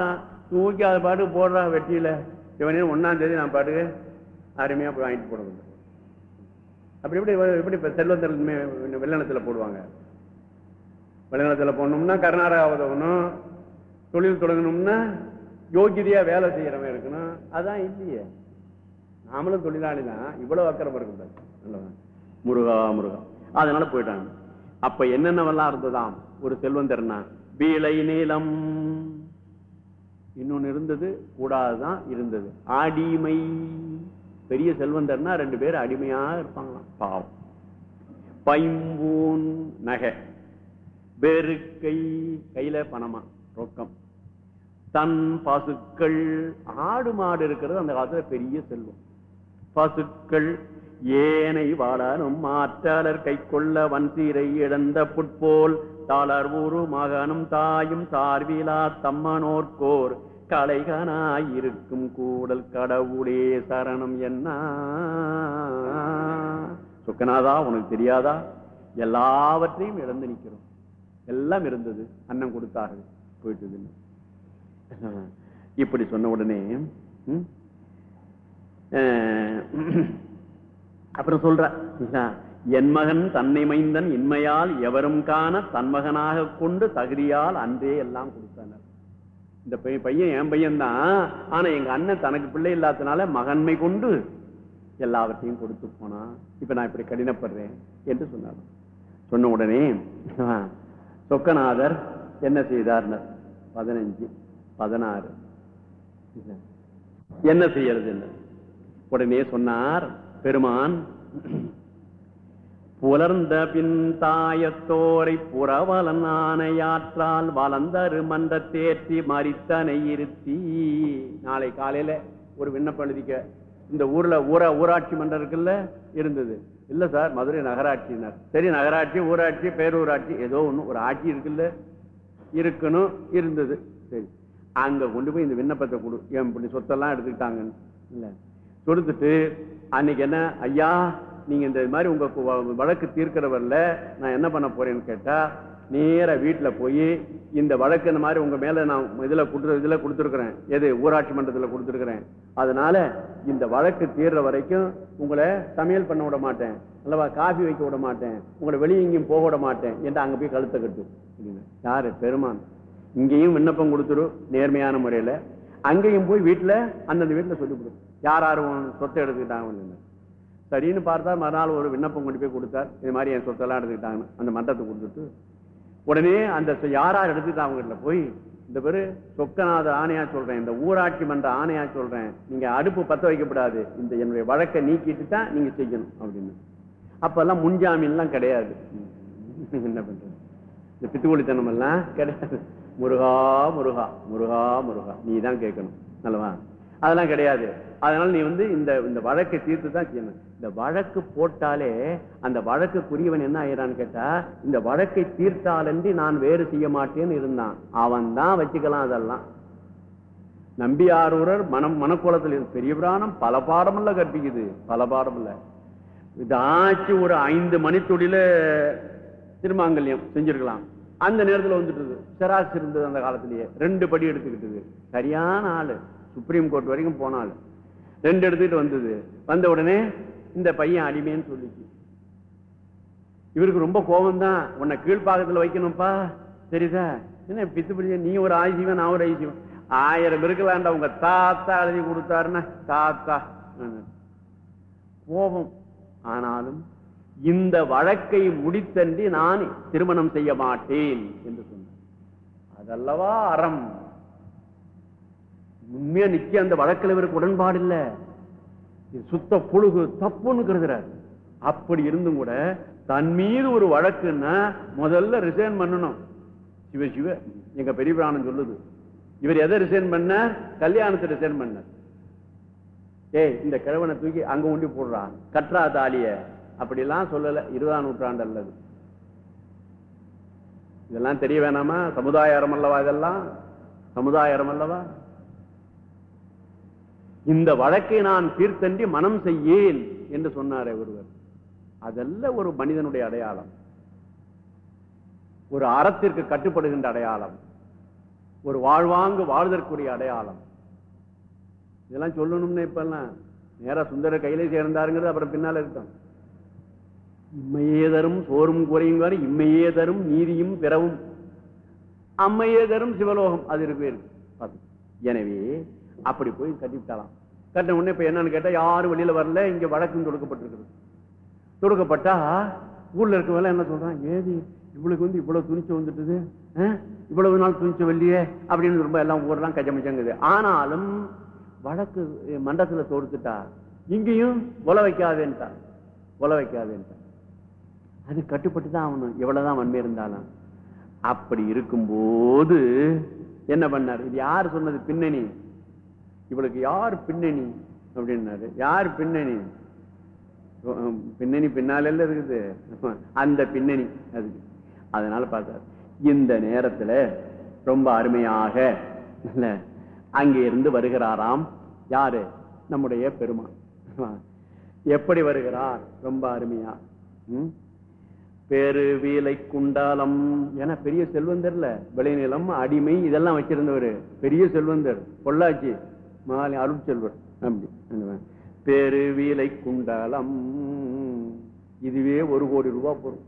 தான் தூக்கி அதை பாட்டு போடுறான் வெட்டியில இவனே ஒன்றாந்தேதி நான் பாட்டுக்கு அருமையா போய் வாங்கிட்டு போடுறது. அப்படி எப்படி எப்படி இப்போ செல்வந்தர் வெள்ளநிலத்தில் போடுவாங்க. வெள்ளநிலத்தில் போடணும்னா கர்நாடகா உதவணும் தொழில் தொடங்கணும்னா யோகியதையா வேலை செய்கிறவன் இருக்கணும். அதான் இல்லையே. நாமளும் தொழிலாளி தான் இவ்வளவு அக்கறை இருக்கக்கூடாது நல்லதா முருகா முருகா. அதனால போயிட்டாங்க. அப்ப என்னென்னவெல்லாம் இருந்ததாம்? ஒரு செல்வந்தர்னா வீலை நீளம். இன்னொன்று இருந்தது கூடாதுதான் இருந்தது. அடிமை. பெரிய செல்வந்தர்னா ரெண்டு பேர் அடிமையாக இருப்பாங்களாம். பாவம். பைம்பூன் நகை. வெறுக்கை கையில பணமா ரொக்கம். தன் பசுக்கள் ஆடு மாடு இருக்கிறது அந்த காலத்துல பெரிய செல்வம். பசுக்கள் ஏனை வாழனும் மாற்றாளர் கை கொள்ள வன்சீரை இழந்த புட்போல் தாளர் ஊரு மகனும் தாயும் சார்விலா தம்மனோர்கோர் கலைகனாயிருக்கும் கூடல் கடவுளே சரணம் என்ன? சுக்கநாதா உனக்கு தெரியாதா? எல்லாவற்றையும் இழந்து நிக்கிறோம் எல்லாம் இருந்தது அன்னம் கொடுத்தார்கள் போயிட்டதுன்னு இப்படி சொன்ன உடனே அப்புறம் சொல்ற என் மகன் தன்னை மைந்தன் இன்மையால் எவரும் காண தன்மகனாக கொண்டு தகுதியால் அன்றே எல்லாம் கொடுத்தனர். இந்த பையன் பையன் என் பையன்தான். ஆனா எங்க அண்ணன் தனக்கு பிள்ளை இல்லாதனால மகன்மை கொண்டு எல்லாவற்றையும் கொடுத்து போனான். இப்ப நான் இப்படி கடினப்படுறேன் என்று சொன்னார். சொன்ன உடனே ஆ, சொக்கநாதர் என்ன செய்தார் பதினஞ்சு பதினாறு. என்ன செய்யறது என்ன உடனே சொன்னார் பெருமான் புலர்ந்த பின் தாயத்தோரை புறவலன் ஆணையாற்றால் வளர்ந்தரு மன்ற தேற்றி மறித்தனை இருத்தி. நாளை காலையில ஒரு விண்ணப்பம் எழுதிக்க. இந்த ஊர்ல ஊரா ஊராட்சி மன்றம் இருக்குல்ல இருந்தது. இல்ல சார் மதுரை நகராட்சியினர். சரி நகராட்சி ஊராட்சி பேரூராட்சி ஏதோ ஒன்று ஒரு ஆட்சி இருக்குல்ல இருக்கணும் இருந்தது. சரி. அங்க கொண்டு போய் இந்த விண்ணப்பத்தை கொடு. என் பிள்ளை சொத்தெல்லாம் எடுத்துக்கிட்டாங்கன்னு. இல்ல. கொடுத்துட்டு அன்னைக்கு என்ன? ஐயா நீங்கள் இந்த மாதிரி உங்கள் வழக்கு தீர்க்கிறவரில் நான் என்ன பண்ண போகிறேன்னு கேட்டால் நேராக வீட்டில் போய் இந்த வழக்கு இந்த மாதிரி உங்கள் மேலே நான் இதில் கொடுத்து இதில் கொடுத்துருக்குறேன். எது? ஊராட்சி மன்றத்தில் கொடுத்துருக்குறேன். அதனால் இந்த வழக்கு தீர்ற வரைக்கும் உங்களை சமையல் பண்ண விட மாட்டேன். அல்லவா? காஃபி வைக்க விட மாட்டேன். உங்களை வெளியே எங்கேயும் போக விட மாட்டேன். என்று அங்கே போய் கழுத்தை கட்டு. யார்? பெருமான். இங்கேயும் விண்ணப்பம் கொடுத்துரு நேர்மையான முறையில். அங்கேயும் போய் வீட்டில் அந்தந்த வீட்டில் சொல்லிவிடு யார் யார் உன் சொத்தை எடுத்துக்கிட்டாங்க சரின்னு பார்த்தா மறுநாள் ஒரு விண்ணப்பம் கொண்டு போய் கொடுத்தார். இது மாதிரி என் சொத்தெல்லாம் எடுத்துக்கிட்டாங்க. அந்த மன்றத்தை கொடுத்துட்டு உடனே அந்த சொ- யார் யார் போய் இந்த பேரு சொக்கநாத ஆணையா சொல்றேன் இந்த ஊராட்சி மன்ற ஆணையா சொல்றேன் நீங்க அடுப்பு பத்த வைக்கப்படாது இந்த என்னுடைய வழக்கை நீக்கிட்டு தான் நீங்க செய்யணும் அப்படின்னு. அப்பெல்லாம் முன்ஜாமீன்லாம் கிடையாது. என்ன பண்றது? இந்த பித்துக்குளித்தனம் எல்லாம் கிடையாது. முருகா முருகா முருகா முருகா. நீ தான் கேட்கணும். நல்லவா அதெல்லாம் கிடையாது. அதனால நீ வந்து இந்த இந்த வழக்கை தீர்த்து தான் செய்யணும். இந்த வழக்கு போட்டாலே அந்த வழக்குக்குரியவன் என்ன ஆயிரான்னு கேட்டா இந்த வழக்கை தீர்த்தாலன்றி நான் வேறு செய்ய மாட்டேன்னு இருந்தான். அவன் தான் வச்சுக்கலாம் அதெல்லாம். நம்பியாரூரர் மனம் மனக்கோலத்தில் பெரிய புராணம் பல பாடமில்ல கற்பிக்குது. பல பாடமில்ல இதாச்சு ஒரு ஐந்து மணித்துடியில திருமாங்கல்யம் செஞ்சிருக்கலாம். அந்த நேரத்துல வந்துட்டு செராஸ் இருந்தது அந்த காலத்திலேயே. ரெண்டு படி எடுத்துக்கிட்டது. சரியான ஆளு. சுப்ரீம் கோர்ட் வரைக்கும் போனாள் ரெண்டு எடுத்துக்கிட்டு வந்தது. வந்த உடனே இந்த பையன் அடிமைன்னு சொல்லிச்சு. இவருக்கு ரொம்ப கோபம் தான் உன்னை கீழ்ப்பாக்கத்துல வைக்கணும்ப்பா. சரிதா என்ன பித்து பிடிச்ச நீ ஒரு ஆயுசிவன் நான் ஒரு ஆயுசிவன் ஆயிரம் இருக்கலாம்டா. உங்க தாத்தா எழுதி கொடுத்தாருன்னா தாத்தா. கோபம். ஆனாலும் இந்த வழக்கை முடித்தன்றி நான் திருமணம் செய்ய மாட்டேன் என்று சொன்னார். அதல்லவா அறம். உண்மையா நிக்க அந்த வழக்கில் இவருக்கு உடன்பாடு இல்ல. இது சுத்த புழுகு தப்புன்னு கருதுறார். அப்படி இருந்தும் கூட தன் மீது ஒரு வழக்குன்னா முதல்ல ரிசைன் பண்ணணும். சிவ சிவ எங்க பெரிய பிராணம் சொல்லுது. இவர் எதை ரிசைன் பண்ண? கல்யாணத்தை ரிசைன் பண்ண. ஏய் இந்த கிழவனை தூக்கி அங்க உண்டி போடுறான் கற்றா தாலிய. அப்படிலாம் சொல்லல. இருபதாம் நூற்றாண்டு அல்லது. இதெல்லாம் தெரிய வேணாமா? சமுதாய அல்லவா இதெல்லாம்? சமுதாயம் அல்லவா? இந்த வழக்கை நான் தீர்த்தன்றி மனம் செய்யேன் என்று சொன்னாரே ஒருவர். அதல்ல ஒரு மனிதனுடைய அடையாளம். ஒரு அறத்திற்கு கட்டுப்படுகின்ற அடையாளம். ஒரு வாழ்வாங்கு வாழ்தற்குரிய அடையாளம். இதெல்லாம் சொல்லணும்னு இப்பெல்லாம். நேரா சுந்தர கையிலே சேர்ந்தாருங்கிறது அப்புறம் பின்னால இருக்கும் இம்மையே தரும் சோறும் குறையுங்காரு இம்மையே தரும் நீதியும் பிறவும். அம்மையே தரும் சிவலோகம். அது இருக்கு எனவே அப்படி போய் கட்டிவிட்டாலாம். கட்டின உடனே இப்ப என்னன்னு கேட்டா யாரும் வெளியில வரல இங்க வழக்கும் தொடுக்கப்பட்டிருக்குது. தொடுக்கப்பட்டா ஊர்ல இருக்கவங்க என்ன சொல்றான் ஏதி இவளுக்கு வந்து இவ்வளவு துணிச்சு வந்துட்டுது இவ்வளவு நாள் துணிச்சு வெள்ளியே அப்படின்னு ரொம்ப எல்லாம் ஊரெல்லாம் கஜமிச்சங்குது ஆனாலும் வழக்கு மண்டத்துல தொடுத்துட்டா இங்கேயும் உல வைக்காதேன்ட்டா உல வைக்காதேன்ட்டா அது கட்டுப்பட்டு தான் ஆகணும். எவ்வளவுதான் வன்மை இருந்தாலும். அப்படி இருக்கும்போது என்ன பண்ணார்? இது யார் சொன்னது பின்னணி? இவளுக்கு யார் பின்னணி? அப்படின்னாரு. யார் பின்னணி? பின்னணி பின்னால இருக்குது. அந்த பின்னணி அதுக்கு. அதனால பார்த்தார். இந்த நேரத்துல ரொம்ப அருமையாக அங்கே இருந்து வருகிறாராம். யாரு? நம்முடைய பெருமான். எப்படி வருகிறார்? ரொம்ப அருமையா. ம்? பெருவீலை குண்டாலம். என பெரிய செல்வந்தர்ல விளைநிலம் அடிமை இதெல்லாம் வச்சிருந்தவர். பெரிய செல்வந்தர். பொள்ளாச்சி. மாலை அருட்செல்வர் அப்படி. பெருவிலை குண்டலம். இதுவே ஒரு கோடி ரூபாய் போடும்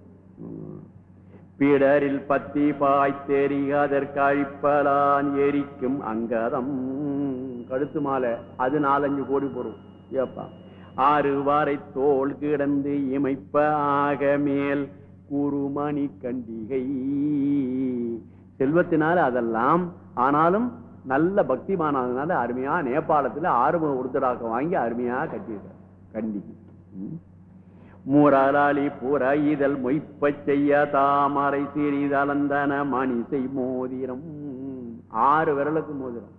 பிடரில் பத்தி பாய் தெரியாதற்கழிப்பலான் எரிக்கும் அங்கதம். கழுத்து மாலை அது நாலஞ்சு கோடி போடும் ஏப்பா. ஆறு வாரை தோல் கிடந்து இமைப்ப ஆக மேல் குருமணி கண்டிகை. செல்வத்தினால அதெல்லாம் ஆனாலும் நல்ல பக்திமானதுனால அருமையா நேபாளத்துல ஆறுமுக உருத்தராக்க வாங்கி அருமையா கட்டியிருக்கார். கண்டிகை ம். பூர இதழ் மொய்ப்ப செய்ய தாமரை சிறிதளந்தன மணிசை மோதிரம். ஆறு விரலுக்கு மோதிரம்.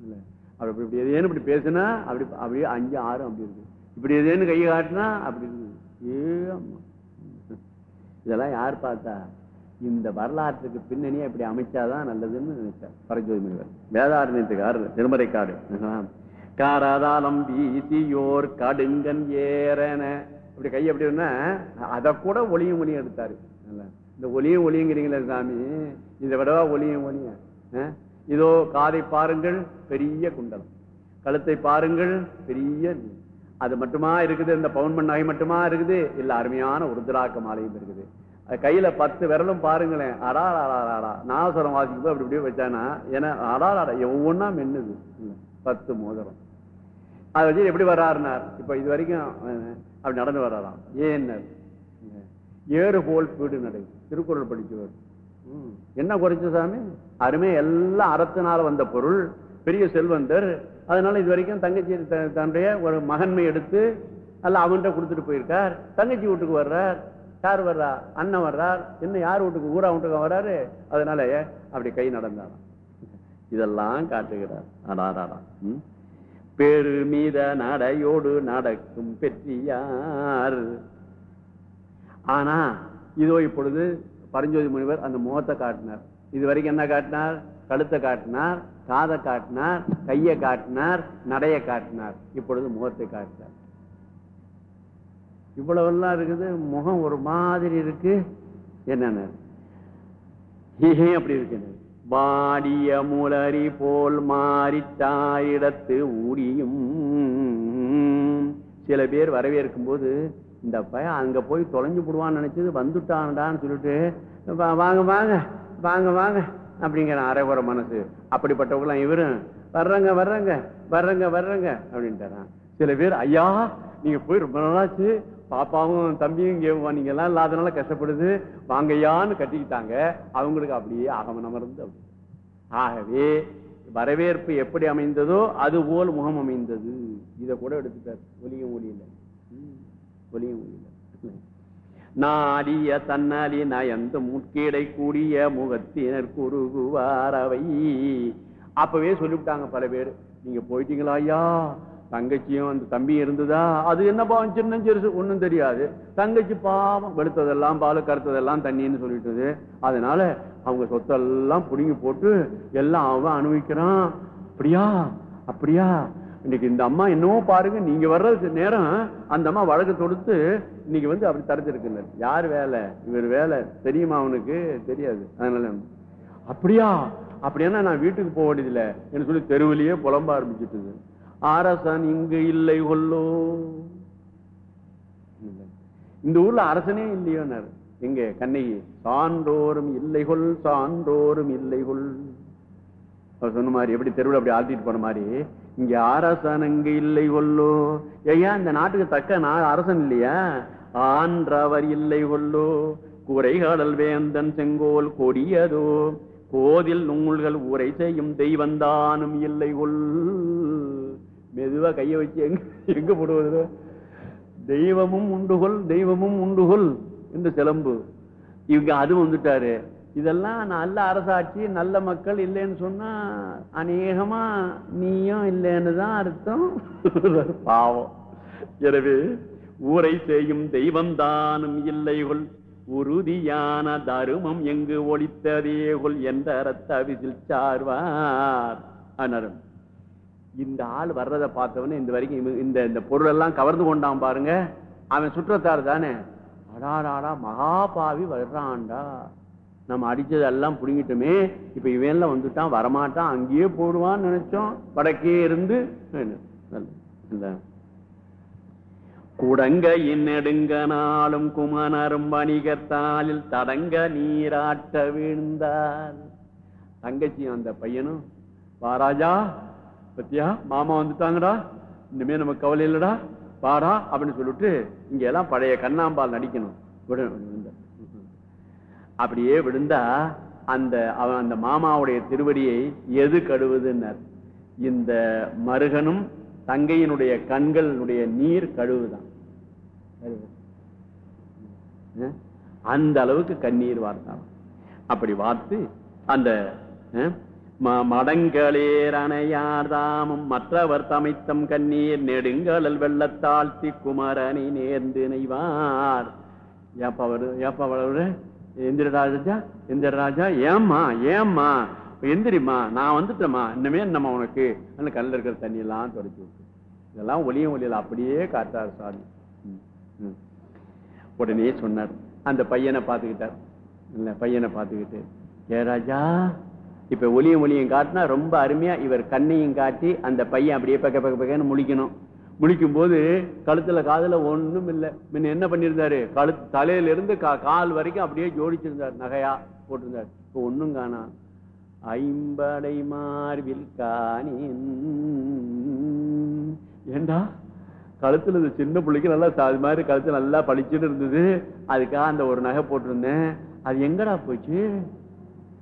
இல்ல அப்படி இப்படி இப்படி எதேன்னு இப்படி பேசுனா அப்படி அப்படியே அஞ்சு ஆறு அப்படி இருக்கு. இப்படி எதேன்னு கை காட்டினா அப்படி இருக்கு. ஏ இதெல்லாம் யார் பார்த்தா? இந்த வரலாற்றுக்கு பின்னணியே இப்படி அமைச்சாதான் நல்லதுன்னு நினைச்சார். பரஞ்சோதி முனிவர் வேதாரண்யத்துக்காரர் திருமறைக்காடு. காராதாலம் வீசியோர் கடுங்கன் ஏறன. இப்படி கை எப்படி அதை கூட ஒளியும் ஒளியும் எடுத்தாரு. இந்த ஒளியும் ஒளியுங்கிறீங்களே சாமி. இதை விடவா ஒளியும் ஒளியும். ஆ? இதோ காதை பாருங்கள் பெரிய குண்டலம். கழுத்தை பாருங்கள் பெரிய அது மட்டுமா இருக்குது? இந்த பவுன் நகை மட்டுமா இருக்குது? இல்லை அருமையான உருதிராக்க மாலையும் இருக்குது. கையில பத்து விரலும் பாருங்களேன். அடா அடா நாசரம் வாசிக்கும் அப்படி இப்படியே வச்சானா ஏன்னா அடா அடா ஒவ்வொன்னா மின்னுது. பத்து மோதிரம். அதை வச்சு எப்படி வர்றாருனார் இப்ப இது வரைக்கும் அப்படி நடந்து வர்றாராம். ஏன்னார் ஏறு போல் பீடு நடை. திருக்குறள் படிச்சவர். என்ன குறைச்ச சாமி? அருமை எல்லாம் அறத்தினால வந்த பொருள். பெரிய செல்வந்தர். அதனால இது வரைக்கும் தங்கச்சி தன்னுடைய ஒரு மகன்மை எடுத்து அல்ல அவன்கிட்ட கொடுத்துட்டு போயிருக்கார். தங்கச்சி வீட்டுக்கு வர்றார். யார் வர்றா அண்ணன் வர்றார் என்ன யார் வீட்டுக்கு ஊரா வீட்டுக்கு வர்றாரு அதனால அப்படி கை நடந்தாராம். இதெல்லாம் காட்டுகிறார். அடாராடா ம். பெருமித நடையோடு நடக்கும் பெற்றியார் ஆனா இதோ இப்பொழுது பரஞ்சோதி முனிவர் அந்த முகத்தை காட்டினார். இது வரைக்கும் என்ன காட்டினார்? கழுத்தை காட்டினார் காதை காட்டினார் கையை காட்டினார் நடைய காட்டினார். இப்பொழுது முகத்தை காட்டினார். இவ்வளவெல்லாம் இருக்குது முகம் ஒரு மாதிரி இருக்கு. என்னன்னு? அப்படி இருக்கு? வாடிய முலரி போல் மாறித்தாயிடத்து ஊடியும். சில பேர் வரவேற்கும் போது இந்த பையன் அங்க போய் தொலைஞ்சு போடுவான்னு நினைச்சது வந்துட்டான்டான்னு சொல்லிட்டு வாங்க வாங்க வாங்க வாங்க அப்படிங்கிற அரைகுற மனசு. அப்படிப்பட்டவங்களாம் இவரும் வர்றங்க வர்றங்க வர்றங்க வர்றங்க அப்படின்ட்டாரான் சில பேர் ஐயா நீங்க போய் ரொம்ப நாளாச்சு பாப்பாவும் தம்பியும் இங்க நீங்க எல்லாம் இல்லாதனால கஷ்டப்படுது. வாங்கய்யான்னு கட்டிக்கிட்டாங்க. அவங்களுக்கு அப்படியே ஆகமனம் இருந்து ஆகவே வரவேற்பு எப்படி அமைந்ததோ அது போல் முகம் அமைந்தது. இதை கூட எடுத்துட்டார். ஒலியும் ஒலியில ம், ஒலியும் ஒலியில நாடிய தன்னாலி நயந்து முட்கீடை கூடிய முகத்தினர் குறுகுவாரவை அப்பவே சொல்லிவிட்டாங்க பல பேர். நீங்க போயிட்டீங்களா ஐயா? தங்கச்சியும் அந்த தம்பி இருந்ததா? அது என்ன பாவம்? சின்ன சிறுசு ஒன்றும் தெரியாது. தங்கச்சி பாவம் வெளுத்ததெல்லாம் பால் கருத்ததெல்லாம் தண்ணின்னு சொல்லிட்டுது. அதனால அவங்க சொத்தெல்லாம் பிடுங்கி போட்டு எல்லாம் அவன் அனுபவிக்கிறான். அப்படியா? அப்படியா? இன்னைக்கு இந்த அம்மா என்னவோ பாருங்க நீங்க வர்றது நேரம் அந்த அம்மா வழக்கு தொடுத்து இன்னைக்கு வந்து அப்படி தடுத்திருக்குங்க. யார் வேலை? இவர் வேலை. தெரியுமா அவனுக்கு? தெரியாது. அதனால அப்படியா? அப்படின்னா நான் வீட்டுக்கு போக வேண்டியதில்லை. என்று சொல்லி தெருவிலேயே புலம்ப ஆரம்பிச்சிட்டு அரசன் இங்கு இல்லை கொல்லோ. இந்த ஊர்ல அரசனே இல்லையோனர் எங்க? கண்ணகி. சான்றோரும் இல்லைகொள் சான்றோரும் இல்லைகொள் கொள் சொன்ன மாதிரி எப்படி தெருவில் அப்படி ஆழ்த்திட்டு போன மாதிரி இங்க அரசன் இங்கு இல்லை கொல்லோ. ஐயா இந்த நாட்டுக்கு தக்க நான் அரசன் இல்லையா? ஆன்றவர் இல்லை கொல்லோ. குறைகாடல் வேந்தன் செங்கோல் கொடியதோ. கோதில் நூல்கள் உரை செய்யும் தெய்வந்தானும் இல்லை கொள் மெதுவா கைய வச்சு எங்க எங்க போடுவது? தெய்வமும் உண்டுகொள் தெய்வமும் உண்டுகொள். என்று சிலம்பு. இவங்க அது வந்துட்டாரு. இதெல்லாம் நல்ல அரசாட்சி நல்ல மக்கள் இல்லைன்னு சொன்னா அநேகமா நீயும் இல்லைன்னு தான் அர்த்தம். பாவம். எனவே ஊரை செய்யும் தெய்வம் தானும் இல்லைகொள். உறுதியான தருமம் எங்கு ஒழித்ததேகுள் என்ற அரத்த விசில் சார்வார் அனரும். இந்த ஆள் வர்றதை பார்த்தவனே இந்த வரைக்கும் இந்த இந்த பொருள் எல்லாம் கவர்ந்து கொண்டான் பாருங்க. அவன் சுற்றத்தார் தானே. அடாடாடா மகாபாவி வர்றான்டா. நம்ம அடிச்சதெல்லாம் புடுங்கிட்டோமே. இப்ப இவன் வந்துட்டான் வரமாட்டான் அங்கேயே போடுவான்னு நினைச்சோம். வடக்கே இருந்து இல்ல குடங்க நெடுங்க நாளும் குமணரும் வணிகத்தாலில் தடங்க நீராட்ட விழுந்தார். தங்கச்சி அந்த பையனும் வாராஜா பத்தியா? மாமா வந்துட்டாங்கடா. இனிமே நம்ம கவலை இல்லடா. பாடா அப்படின்னு சொல்லிட்டு இங்க எல்லாம் பழைய கண்ணாம்பால் நடிக்கணும். விடு- அப்படியே விழுந்தா அந்த அவன் அந்த மாமாவுடைய திருவடியை எது கழுவுதுன்னார். இந்த மருகனும் தங்கையினுடைய கண்களுடைய நீர் கழுவுதான். அந்த அளவுக்கு கண்ணீர் வார்த்தான். அப்படி வார்த்து அந்த மடங்களேர் அணையார் தாமும் மற்றவர் தமைத்தம் கண்ணீர் நெடுங்கடல் வெள்ளத்தாழ்த்தி திக்குமரனை நேர்ந்து நெய்வார். ஏப்பா அவரு ஏப்பா அவரு எந்திரராஜா ஏம்மா ஏம்மா? எந்திரிம்மா நான் வந்துட்டேம்மா. இன்னுமே என்னம்மா உனக்கு? அந்த கல்ல இருக்கிற தண்ணி எல்லாம் தொடச்சு விட்டு. இதெல்லாம் ஒளியும் ஒளியில் அப்படியே காத்தார் சாமி ம், ம். உடனே சொன்னார். அந்த பையனை பார்த்துக்கிட்டார். இல்லை பையனை பார்த்துக்கிட்டு ஏ ராஜா இப்ப ஒளியும் ஒளியும் காட்டினா ரொம்ப அருமையா இவர் கண்ணையும் காட்டி அந்த பையன் அப்படியே பக்க பக்க பக்கன்னு முழிக்கணும். முழிக்கும் போது கழுத்துல காதுல ஒண்ணும் இல்லை. முன்ன என்ன பண்ணியிருந்தாரு? கழு தலையில இருந்து கா- கால் வரைக்கும் அப்படியே ஜோடிச்சிருந்தார் நகையா போட்டிருந்தார். இப்ப ஒண்ணும் காணா. ஐம்படை மார்பில் காணேன். ஏண்டா? கழுத்துல இந்த சின்ன பிள்ளைக்கு நல்லா அது மாதிரி கழுத்து நல்லா பளிச்சுன்னு இருந்தது. அதுக்காக அந்த ஒரு நகை போட்டிருந்தேன். அது எங்கடா போச்சு?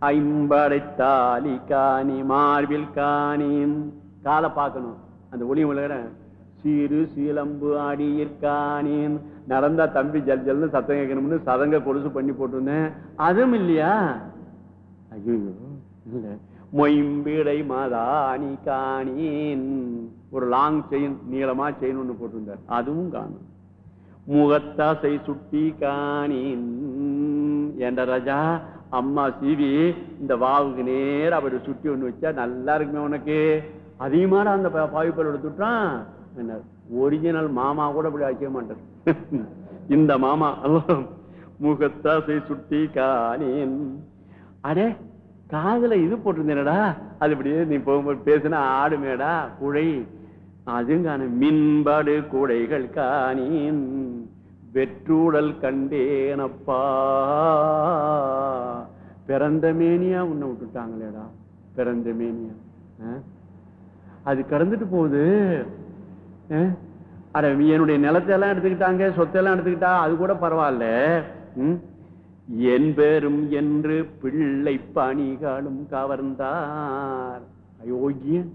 ஐம்படைத்தாலி காணி மார்பில் காணின் காலை பார்க்கணும். அந்த ஒளி உலகிற சீரு சீலம்பு அடியிற்கானேன் நடந்தா தம்பி ஜல் ஜல்னு சத்தம் கேட்கணும்னு சதங்க கொலுசு பண்ணி போட்டிருந்தேன். அதுவும் இல்லையா? ஐயோ இல்ல. மொயம்பிடை மாதாணி காணியின் ஒரு லாங் செயின் நீளமா செயின் ஒன்று போட்டிருந்தார். அதுவும் காணும். முகத்தாசை சுட்டி காணின். என்ற ராஜா அம்மா சீவி இந்த வாவுக்கு நேரம் அவர் சுட்டி ஒண்ணு வச்சா நல்லா இருக்குமே உனக்கு. அதிகமான அந்த பாவிப்பல் எடுத்துட்டான் என்ன ஒரிஜினல் மாமா கூட இப்படி வைக்க மாட்டார். இந்த மாமா முகத்தாசை சுட்டி காணேன். அடே காதல இது போட்டிருந்தேனடா. அது இப்படியே நீ போகும்போது பேசினா ஆடுமேடா குழை. அதுங்கான மின்பாடு குடைகள் காணேன். வெற்றூடல் கண்டேனப்பா. பிறந்த மேனியா உன்னை விட்டுட்டாங்களேடா. பிறந்த மேனியா. ஆ? அது கடந்துட்டு போகுது. ஆ? அட என்னுடைய நிலத்தையெல்லாம் எடுத்துக்கிட்டாங்க சொத்தையெல்லாம் எடுத்துக்கிட்டா அது கூட பரவாயில்ல. ம்? என் பெரும் என்று பிள்ளை பணிகளும் கவர்ந்தார். அயோக்கியன்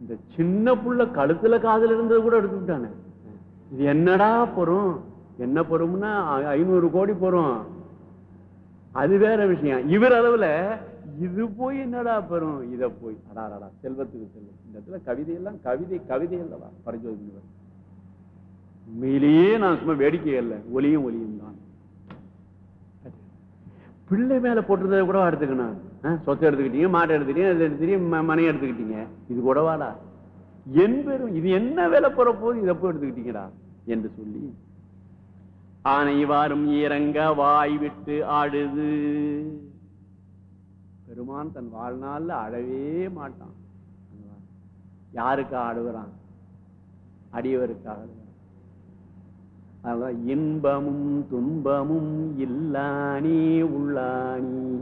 இந்த சின்ன புள்ள கழுத்துல காதல் இருந்தது கூட எடுத்துக்கிட்டானே. இது என்னடா பொறும் என்ன பொறும்னா ஐநூறு கோடி பொறும். அது வேற விஷயம். இவர் அளவுல இது போய் என்னடா பெறும்? இத போய். அடாடா செல்வத்துக்கு செல்வம். இந்த இடத்துல கவிதையெல்லாம் கவிதை கவிதை அல்லவா? பரஞ்சோதி உண்மையிலேயே நான் சும்மா வேடிக்கை இல்லை ஒலியும் ஒலியும் தான். பிள்ளை மேல போட்டிருந்ததை கூட எடுத்துக்கணும். ஆ, சொத்தை எடுத்துக்கிட்டீங்க மாட்டை எடுத்துக்கிட்டீங்க அதை எடுத்துக்கிட்டீங்க மனையை எடுத்துக்கிட்டீங்க. இது கூடவாடா என் பெரும் இது என்ன வேலை போற போது இதை போய் எடுத்துக்கிட்டீங்கடா? என்று சொல்லி ஆனை வாரும் இறங்க வாய் விட்டு ஆடுது பெருமான் தன் வாழ்நாள்ல அழவே மாட்டான். யாருக்கு ஆடுகிறான்? அடியவருக்காக. அதான் இன்பமும் துன்பமும் இல்லானி உள்ளானி.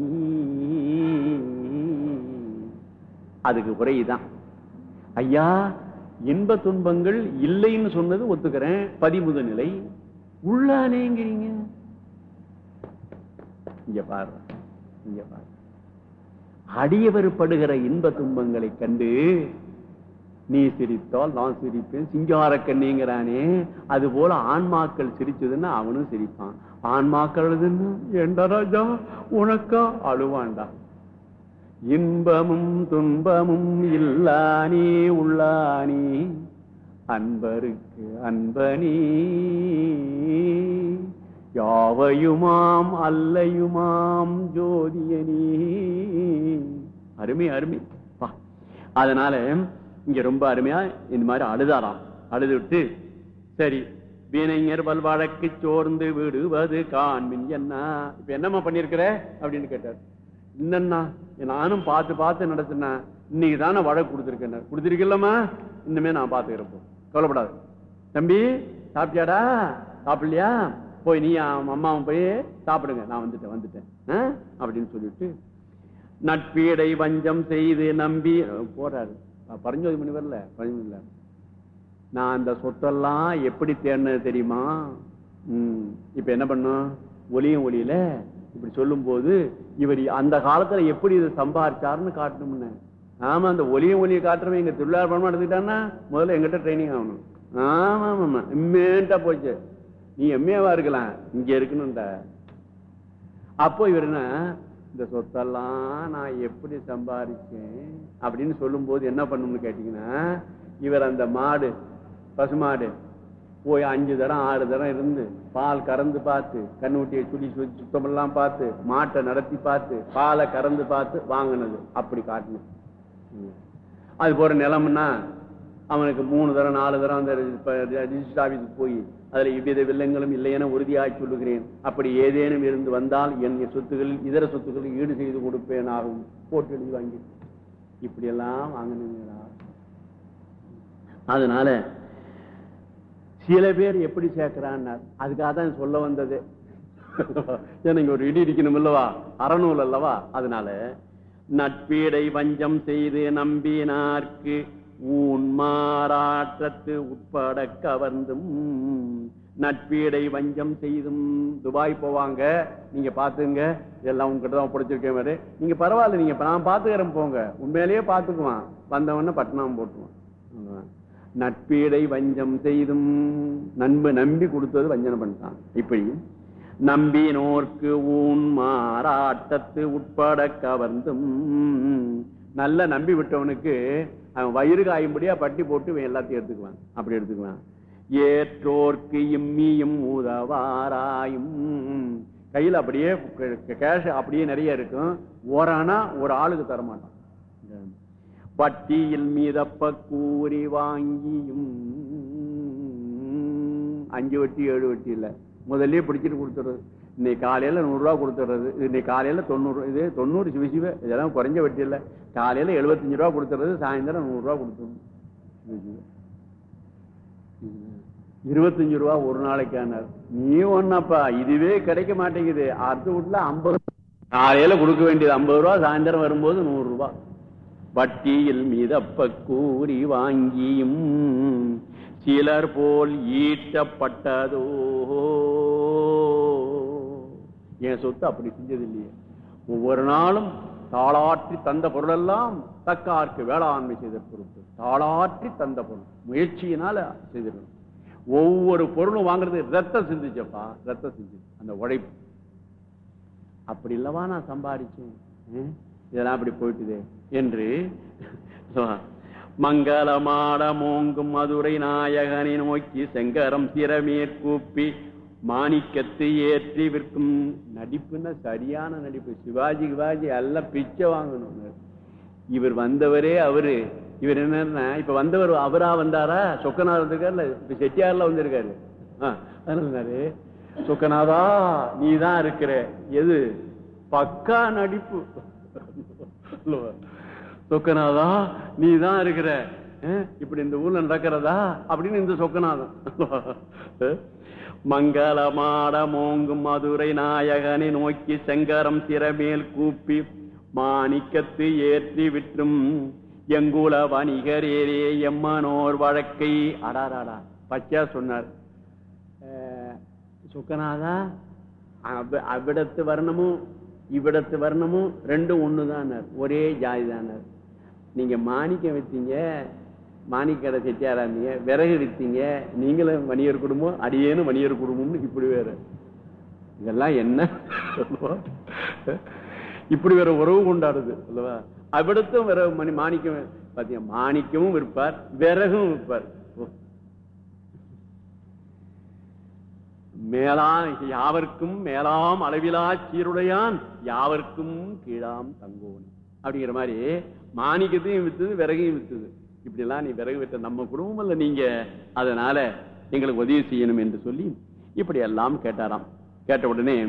அதுக்கு குறைதான் ஐயா இன்ப துன்பங்கள் இல்லைன்னு சொன்னது ஒத்துக்கிறேன். பதிமுத நிலை. உள்ளானேங்கிறீங்க இங்க பாரு இங்க பாரு அடியவர் படுகிற இன்ப துன்பங்களை கண்டு நீ சிரித்தால் நான் சிரிப்பேன். சிங்கார கண்ணிங்கிறானே அது போல ஆன்மாக்கள் சிரிச்சதுன்னா அவனும் சிரிப்பான். ஆன்மாக்கள் அழுதுன்னா ஏண்டா ராஜா உனக்கா? அழுவாண்டா இன்பமும் துன்பமும் இல்லானே உள்ளானே அன்பருக்கு அன்பனே. யாவையுமாம் அல்லையுமாம் ஜோதியனி. அருமை அருமை. பா. அதனால இங்க ரொம்ப அருமையா இந்த மாதிரி அழுதாராம். அழுது விட்டு சரி வீணைஞர் வல்வழக்கு சோர்ந்து விடுவது காண்மின் என்ன. இப்ப என்னம்மா பண்ணிருக்கிற அப்படின்னு கேட்டார். என்னன்னா நானும் பார்த்து பார்த்து நடத்தினேன். இன்னைக்கு தானே வழக்கு கொடுத்துருக்கேன் கொடுத்துருக்கலம்மா இன்னுமே நான் பார்த்துக்கிறப்போ கவலைப்படாது. தம்பி சாப்பிட்டியாடா? சாப்பிடலையா? போய் நீ அம்மாவும் போய் சாப்பிடுங்க. நான் வந்துட்டேன் வந்துட்டேன். ஆ? அப்படின்னு சொல்லிட்டு நட்பீடை வஞ்சம் செய்து நம்பி போறாரு. பரஞ்சோதி வரல பரஞ்சோதி நான் அந்த சொத்தெல்லாம் எப்படி தேடினது தெரியுமா? ம், இப்ப என்ன பண்ணும்? ஒளியும் ஒளியில இப்படி சொல்லும் போது இவர் அந்த காலத்துல எப்படி இதை சம்பாரிச்சாருன்னு காட்டணும்னு. ஆமா அந்த ஒலியும் ஒளியை காட்டுறவன் எங்க திருவிழா பணமா எடுத்துக்கிட்டான்னா முதல்ல எங்கிட்ட ட்ரைனிங் ஆகணும். ஆமா ஆமா இம்மேன்ட்டா போச்சு. நீ எம்ஏவா இருக்கலாம். இங்க இருக்கணும்டா. அப்போ இவர் என்ன இந்த சொத்தெல்லாம் நான் எப்படி சம்பாதிச்சேன் அப்படின்னு சொல்லும் போது என்ன பண்ணணும்னு கேட்டீங்கன்னா இவர் அந்த மாடு பசுமாடு போய் அஞ்சு தரம் ஆறு தரம் இருந்து பால் கறந்து பார்த்து கண்ணுட்டியை சுடி சுத்தமெல்லாம் பார்த்து மாட்டை நடத்தி பார்த்து பாலை கறந்து பார்த்து வாங்கினது. அப்படி காட்டணும் அது போகிற நிலம்னா அவனுக்கு மூணு தரம் நாலு தரம் அந்த ரிஜிஸ்டர் ஆஃபீஸுக்கு போய் அதில் இவ்வித வில்லங்களும் இல்லை என சொல்லுகிறேன். அப்படி ஏதேனும் இருந்து வந்தால் என் சொத்துக்களில் இதர சொத்துக்களில் ஈடு செய்து கொடுப்பேன் ஆகும் போட்டு எழுதி வாங்கி இப்படியெல்லாம் வாங்கினீங்களா? அதனால சில பேர் எப்படி சேர்க்கிறான்னார் அதுக்காக தான் சொல்ல வந்தது. ஏன்னா இங்க ஒரு இடி இடிக்கணும் இல்லவா? அறநூல் அல்லவா? அதனால நட்பீடை வஞ்சம் செய்து நம்பினார்க்கு ஊன் மாறாற்றத்து உட்பட கவர்ந்தும் நட்பீடை வஞ்சம் செய்தும் துபாய் போவாங்க. நீங்க பாத்துங்க இதெல்லாம் உங்ககிட்ட தான் பிடிச்சிருக்கேன் மாதிரி நீங்க பரவாயில்ல நீங்க நான் பாத்துக்கிறேன் போங்க. உண்மையிலேயே பாத்துக்குவான் வந்தவொடனே பட்டணம் போட்டுவான் நட்பீடை வஞ்சம் செய்தும் நண்பு நம்பி கொடுத்தது வஞ்சனம் பண்ணிட்டான். இப்படியும் நம்பினோர்க்கு ஊன் மாறாட்டத்து உட்பட கவர்ந்தும். நல்ல நம்பி விட்டவனுக்கு அவன் வயிறு காயும்படியா பட்டி போட்டு எல்லாத்தையும் எடுத்துக்குவான். அப்படி எடுத்துக்குவான். ஏற்றோர்க்கு இம்மியும் உதவாராயும் கையில் அப்படியே கேஷ் அப்படியே நிறைய இருக்கும். ஓரானா ஒரு ஆளுக்கு தரமாட்டான். பட்டியில் மீதப்ப கூறி வாங்கியும். அஞ்சு வட்டி ஏழு வட்டி இல்லை. முதல்ல பிடிச்சிட்டு கொடுத்துறது இன்னைக்கு காலையில நூறுரூவா கொடுத்துட்றது. கொடுத்துறது இன்னைக்கு காலையில தொண்ணூறு இது தொண்ணூறு சிவ சிவ இதெல்லாம் குறைஞ்ச வட்டி இல்லை. காலையில எழுபத்தஞ்சு ரூபா கொடுத்துறது சாயந்தரம் நூறுரூவா கொடுத்துரும் இருபத்தஞ்சு ரூபா ஒரு நாளைக்கானார் நீ ஒன்னப்பா இதுவே கிடைக்க மாட்டேங்குது. அடுத்த வீட்டுல ஐம்பது காலையில கொடுக்க வேண்டியது ஐம்பது ரூபா சாயந்தரம் வரும்போது நூறு ரூபா. வட்டியில் மீதப்ப கூறி வாங்கியும் சிலர் போல் ஈட்டப்பட்டதோ. என் சொத்து அப்படி செஞ்சது இல்லையே ஒவ்வொரு நாளும் தாளாற்றி தந்த பொருளெல்லாம் தக்கார்க்கு வேளாண்மை செய்த பொறுப்பு தாளாற்றி தந்த பொருள் முயற்சியினால செய்திருக்கணும். ஒவ்வொரு பொருளும் வாங்குறது ரத்தம் சிந்திச்சப்பா ரத்தம் சிந்தி அந்த உழைப்பு. அப்படி இல்லவா நான் சம்பாதிச்சேன் ம்? இதெல்லாம் அப்படி போயிட்டுதே. என்று மங்களமாட மோங்கும் மதுரை நாயகனை நோக்கி செங்கரம் சிறமேற் கூப்பி மாணிக்கத்தை ஏற்றி விற்கும். நடிப்புன்னா சரியான நடிப்பு. சிவாஜி சிவாஜி எல்லாம் பிச்சை வாங்கணும் இவர் வந்தவரே அவரு. இவர் என்னன்னா இப்ப வந்தவர் அவரா வந்தாரா? சொக்கநாதர் வந்திருக்காருல்ல இப்ப செட்டியார்ல வந்திருக்காரு. ஆ, அதனால சொக்கநாதா நீ தான் இருக்கிற. எது? பக்கா நடிப்பு. சொக்கநாதா நீ தான் இருக்கிற இப்படி இந்த ஊர்ல நடக்கிறதா? அப்படின்னு இந்த சொக்கநாதன். மங்களமாட மோங்கும் மதுரை நாயகனை நோக்கி செங்கரம் சிறமேல் கூப்பி மாணிக்கத்து ஏற்றி விட்டும் எங்குல வணிகரேரே எம்மனோர் வழக்கை. அடாராடா பச்சையா சொன்னார். சுக்கநாதா அவ- அவ்விடத்து வர்ணமும் இவ்விடத்து வர்ணமும் ரெண்டும் ஒண்ணுதான் ஒரே ஜாதி தானார் நீங்க மாணிக்கம் வித்தீங்க மாணிக்க கடை செட்டியாராந்தீங்க விறகு வித்தீங்க நீங்களும் வணிகர் குடும்பம் அடியேனும் வணிகர் குடும்பம்னு இப்படி வேற. இதெல்லாம் என்ன? இப்படி வேற உறவு கொண்டாடுது அல்லவா? அவ்விடத்தும் வேற மணி மாணிக்கம் பாத்தீங்க மாணிக்கமும் விற்பார் விறகும் விற்பார். ஓ. மேலா யாவர்க்கும் மேலாம் அளவிலா சீருடையான் யாவர்க்கும் கீழாம் தங்கோன். அப்படிங்கிற மாதிரி மாணிக்கத்தையும் வித்துது விறகையும் வித்துது. இப்படி எல்லாம் நீ விறகு விட்ட நம்ம குடும்பம் இல்லை நீங்க அதனால எங்களுக்கு உதவி செய்யணும் என்று சொல்லி இப்படி எல்லாம் கேட்டாராம். கேட்ட உடனே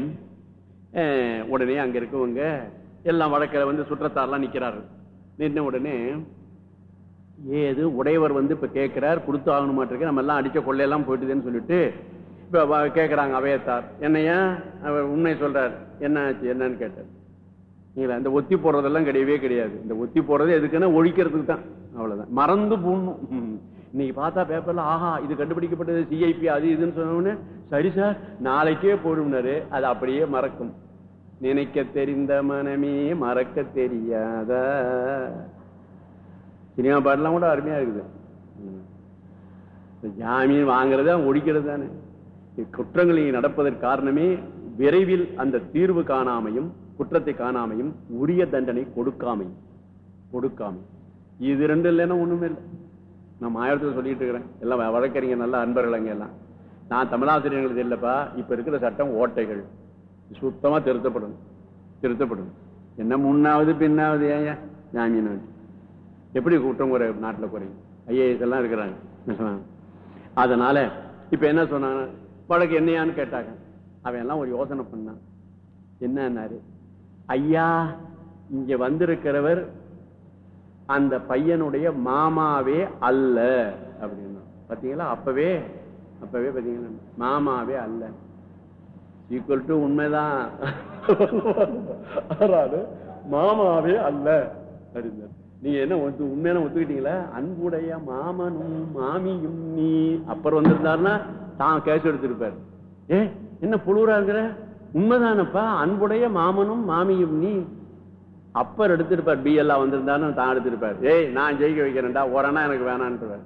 உடனே அங்க இருக்கவங்க எல்லாம் வழக்கில் வந்து சுற்றத்தாரெல்லாம் நிற்கிறாரு நின்ன உடனே ஏது உடையவர் வந்து இப்ப கேட்கிறார் கொடுத்து ஆகணும் மாட்டிருக்கு நம்ம எல்லாம் அடிச்ச கொள்ளையெல்லாம் போயிட்டுதுன்னு சொல்லிட்டு இப்ப வ- அவையத்தார் என்னையா? அவர் உண்மை சொல்றார். என்ன ஆச்சு? என்னன்னு கேட்டார். இந்த ஒத்தி போடுறதெல்லாம் கிடையவே கிடையாது. இந்த ஒத்தி போடுறது எதுக்குன்னா ஒழிக்கிறதுக்கு தான். அவ்வளவுதான். மறந்து போடணும். ம். இன்னைக்கு பார்த்தா பேப்பர்ல ஆஹா இது கண்டுபிடிக்கப்பட்டது சிஐபி அது இதுன்னு சொன்னோடனே சரி சார் நாளைக்கே போடும்னாரு. அது அப்படியே மறக்கும். நினைக்க தெரிந்த மனமே மறக்க தெரியாத. சினிமா பாட்டெல்லாம் கூட அருமையா இருக்குது. ஜாமீன் வாங்குறது ஒழிக்கிறது தானே. குற்றங்கள் நடப்பதற்கு காரணமே விரைவில் அந்த தீர்வு காணாமையும் குற்றத்தை காணாமையும் உரிய தண்டனை கொடுக்காமையும். கொடுக்காமை இது ரெண்டு இல்லைன்னா ஒண்ணுமே இல்லை. நான் மாயத்தில் சொல்லிட்டு இருக்கிறேன். எல்லாம் வழக்கறிஞர் நல்ல அன்பர்கள் அங்கே எல்லாம். நான் தமிழாசிரியர்களுக்கு இல்லைப்பா இப்ப இருக்கிற சட்டம் ஓட்டைகள். சுத்தமா திருத்தப்படணும். திருத்தப்படணும். என்ன முன்னாவது பின்னாவது ஏன் ஜாமீன் எப்படி குற்றம் குறை நாட்டில் குறையும் ஐஏஎஸ் எல்லாம் இருக்கிறாங்க. அதனால இப்ப என்ன சொன்னாங்க? வழக்கு என்னையான்னு கேட்டாங்க. அவன் எல்லாம் ஒரு யோசனை பண்ணான். என்னன்னாரு? ஐயா இங்க வந்திருக்கிறவர் அந்த பையனுடைய மாமாவே அல்ல அப்படின்னா. பாத்தீங்களா? அப்பவே அப்பவே பாத்தீங்களா? மாமாவே அல்ல. ஈக்குவல் டு உண்மைதான். மாமாவே அல்ல அப்படின்னாரு. நீங்க என்ன ஒத்து- உண்மையான ஒத்துக்கிட்டீங்களா? அன்புடைய மாமனும் மாமியும் நீ. அப்புறம் வந்திருந்தாருன்னா தான் கேஸ் எடுத்திருப்பார். ஏ என்ன புழுவரா இருக்கிற? உண்மைதானப்பா? அன்புடைய மாமனும் மாமியும் நீ. அப்பர் எடுத்திருப்பார் பி எல்லாம் வந்திருந்தாலும் தான் எடுத்திருப்பார். ஏய் நான் ஜெயிக்க வைக்கிறேன்டா ஓரணா எனக்கு வேணான்றார்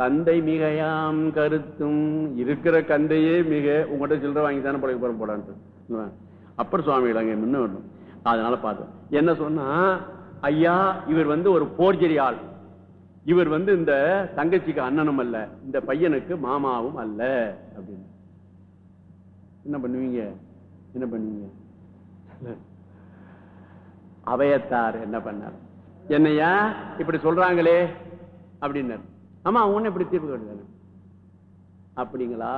கந்தை மிகையாம் கருத்தும் இருக்கிற கந்தையே மிக உங்கள்கிட்ட சில்லறை வாங்கி தானே பழக போற போடான்ட்டு. அப்பர் சுவாமிகள் அங்கே முன்ன வரணும். அதனால பார்த்தோம். என்ன சொன்னா ஐயா இவர் வந்து ஒரு போர்ஜரி ஆள். இவர் வந்து இந்த தங்கச்சிக்கு அண்ணனும் அல்ல இந்த பையனுக்கு மாமாவும் அல்ல அப்படின்னு. என்ன பண்ணுவீங்க? என்ன பண்ணுவீங்க? அவையத்தார் என்ன பண்ணார்? என்னையா இப்படி சொல்றாங்களே அப்படின்னாரு. ஆமா அவங்க இப்படி தீர்ப்பு கேட்டு அப்படிங்களா?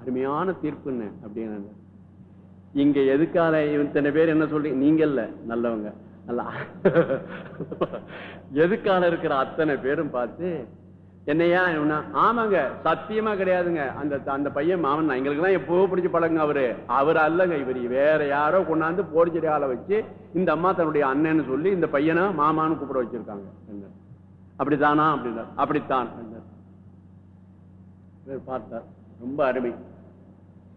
அருமையான தீர்ப்புன்னு அப்படின்னு. இங்க எதுக்கால இத்தனை பேர் என்ன சொல்றீங்க நீங்க இல்ல நல்லவங்க. நல்லா. எதுக்கால இருக்கிற அத்தனை பேரும் பார்த்து என்னையா இவனா? ஆமாங்க சத்தியமா கிடையாதுங்க. அந்த அந்த பையன் மாமன் எங்களுக்கு தான் எப்போ பிடிச்சு பழகுங்க அவரு. அவர் அல்லங்க இவர் வேற யாரோ கொண்டாந்து போடிச்செடி ஆளை வச்சு இந்த அம்மா தன்னுடைய அண்ணன்னு சொல்லி இந்த பையனை மாமான்னு கூப்பிட வச்சிருக்காங்க. அப்படித்தானா? அப்படின்னார். அப்படித்தான். பார்த்தார். ரொம்ப அருமை.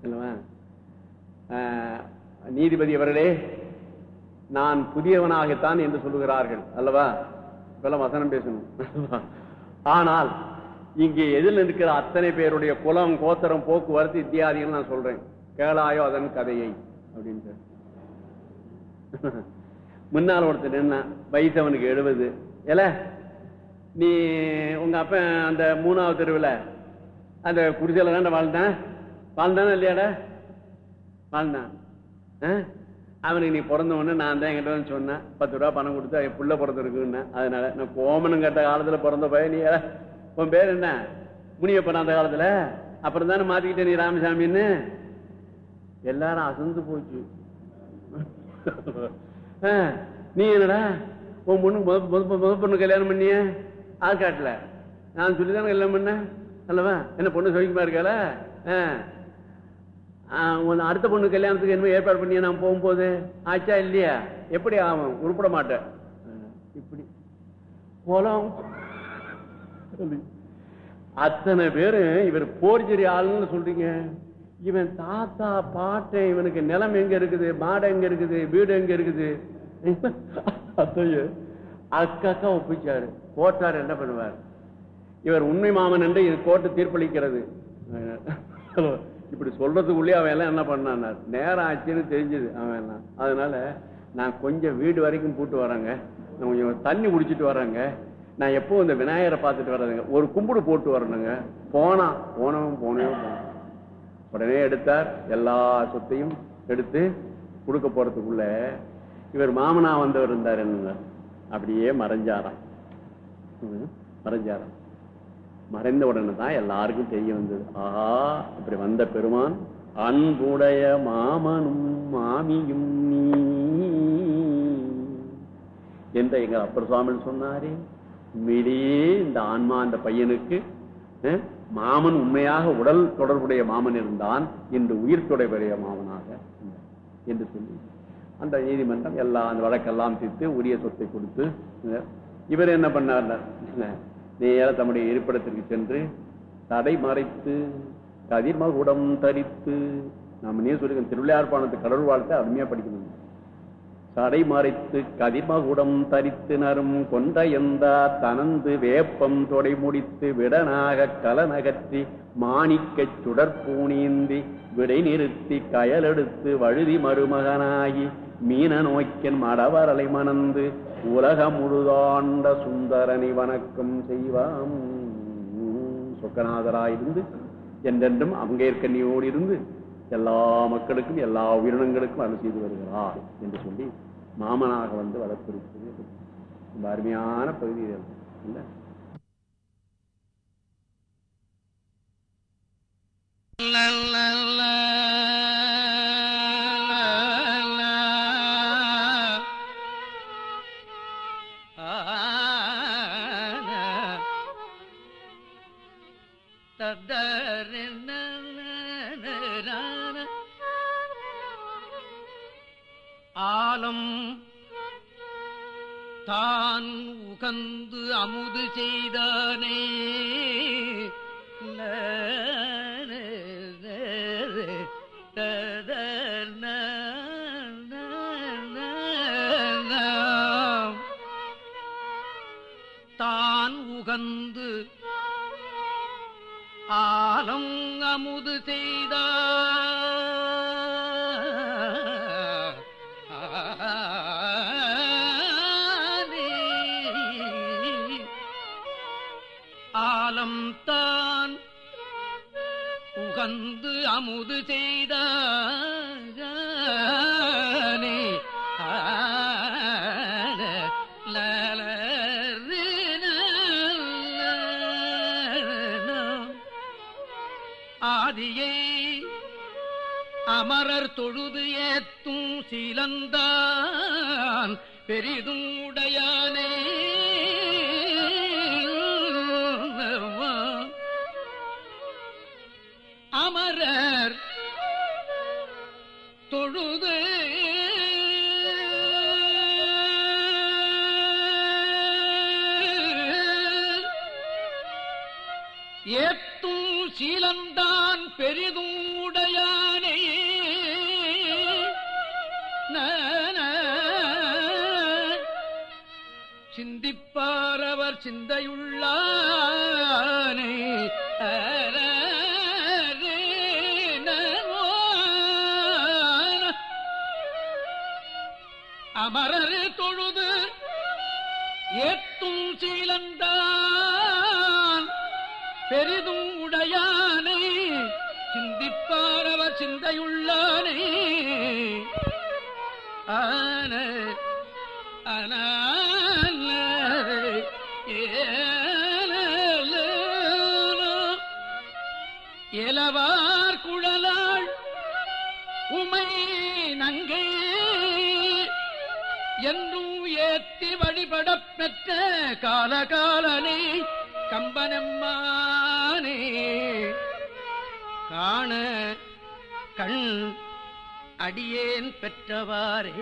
இல்லவா நீதிபதி அவர்களே நான் புதியவனாகத்தான் என்று சொல்லுகிறார்கள். அல்லவா? இப்பெல்லாம் வசனம் பேசணும். ஆனால் இங்கே எதில் இருக்கிற அத்தனை பேருடைய குலம் கோத்தரம் போக்குவரத்து இத்தியாதிகள் நான் சொல்றேன். கேளாயோ அதன் கதையை அப்படின்ட்டு முன்னால் ஒருத்தர் என்ன வயசவனுக்கு எழுபது. ஏல நீ உங்க அப்ப அந்த மூணாவது தெருவில் அந்த குடிசையில் தானே வாழ்ந்தேன். வாழ்ந்தானே இல்லையாடா? வாழ்ந்தான். ஆ? அவனுக்கு நீ பிறந்த உடனே நான் தான் என்கிட்ட வந்து சொன்னேன் பத்து ரூபா பணம் கொடுத்து என் புள்ள பிறந்திருக்குன்னு. அதனால நான் கோமனும் கேட்ட காலத்துல பிறந்த பையன் நீ உன் பேர் என்ன? முனியப்பன் அந்த காலத்துல. அப்புறம் தானே மாத்திக்கிட்ட நீ ராமசாமின்னு? எல்லாரும் அசந்து போச்சு. ஆ, நீ என்னடா உன் பொண்ணு முத பொண்ணு கல்யாணம் பண்ணிய? ஆற்காட்டுல நான் சொல்லிதானே கல்யாணம் பண்ணேன் அல்லவா? என்ன பொண்ணு சௌக்கியமா இருக்காள? ஆ. அடுத்த பொண்ணு கல்யாணத்துக்கு என்ன ஏற்பாடு பண்ணியா? நான் போகும்போது ஆச்சா இல்லையா? எப்படி ஆகும் உருப்பிட மாட்டேன்? இப்படி. போலாம். அத்தனை பேரு இவர் போர்ஜரி ஆளுன்னு சொல்றீங்க. இவன் தாத்தா பாட்டை இவனுக்கு நிலம் எங்க இருக்குது? மாடு எங்க இருக்குது? வீடு எங்க இருக்குது? அத்தைய அக்கா ஒப்பிச்சாரு. கோட்டார் என்ன பண்ணுவார்? இவர் உண்மை மாமன் என்று இது கோர்ட்டு தீர்ப்பளிக்கிறது. இப்படி சொல்றதுக்குள்ளே அவன் எல்லாம் என்ன பண்ணான் நேரம் ஆச்சுன்னு தெரிஞ்சது அவன் எல்லாம். அதனால நான் கொஞ்சம் வீடு வரைக்கும் கூட்டு வரேங்க. நான் கொஞ்சம் தண்ணி குடிச்சிட்டு வரேங்க. நான் எப்போ இந்த விநாயகரை பார்த்துட்டு வர்றதுங்க. ஒரு கும்பிடு போட்டு வரணுங்க. போனா போனவன் போனவும் போனான். உடனே எடுத்தார். எல்லா சொத்தையும் எடுத்து கொடுக்க போறதுக்குள்ள இவர் மாமனா வந்தவர் இருந்தார் என்னங்க? அப்படியே மறைஞ்சாராம். ம், மறைஞ்சாராம். மறைந்த உடனே தான் எல்லாருக்கும் தெரிய வந்தது. ஆஹா இப்படி வந்த பெருமான் அன்புடைய மாமனும் மாமியும் நீ. என்ற எங்க அப்பர் சுவாமி சொன்னாரே உண்மையிலேயே இந்த ஆன்மா அந்த பையனுக்கு மாமன் உண்மையாக உடல் தொடர்புடைய மாமன் இருந்தான் என்று உயிர் தொடர்புடைய மாமனாக என்று சொல்லி. அந்த நீதிமன்றம் எல்லாம் அந்த வழக்கெல்லாம் தீர்த்து உரிய சொத்தை கொடுத்து இவர் என்ன பண்ணார் நேர தம்முடைய இருப்பிடத்திற்கு சென்று தடை மறைத்து கதிர்மகுடம் தரித்து நம்ம நீ சொல்லிருக்கோம் திருவிளையார்பாணத்து கடவுள் வாழ்த்தை அருமையா படிக்கணும். சடை மறைத்து கதிர்மகுடம் தரித்து நரும் கொண்ட எந்தா தனந்து வேப்பம் தொடை முடித்து விடனாக கலநகற்றி மாணிக்கச் சுடற்பூணிந்தி விடை நிறுத்தி கயலெடுத்து வழுதி மருமகனாகி மீன நோக்கின் மடவரலை மணந்து உலக முழுதாண்ட சுந்தரனை வணக்கம் செய்வாம். சொக்கநாதராயிருந்து என்றென்றும் அங்கேற்கண்ணியோடு இருந்து எல்லா மக்களுக்கும் எல்லா உயிரினங்களுக்கும் அருள் செய்து வருகிறார் என்று சொல்லி மாமனாக வந்து வளர்த்திருப்பது ரொம்ப அருமையான பகுதி இல்ல? ஆதியை அமரர் தொழுது ஏத்தும் சீலந்தான் பெரிதும் உடையானே. பாரவர் சிந்தையுள்ளார். உமை நங்கை என்றும் ஏத்தி வழிபடப் பெற்ற காலகாலனே கம்பனம்மானே. காண கண் அடியேன் பெற்றவாரே